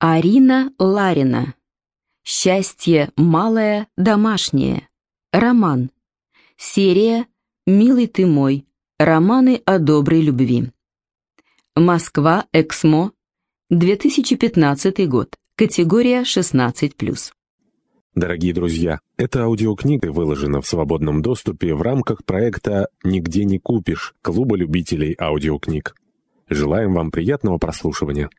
Арина Ларина. Счастье малое, домашнее. Роман. Серия «Милый ты мой. Романы о доброй любви». Москва, Эксмо, 2015 год. Категория 16+. Дорогие друзья, эта аудиокнига выложена в свободном доступе в рамках проекта «Нигде не купишь» Клуба любителей аудиокниг. Желаем вам приятного прослушивания.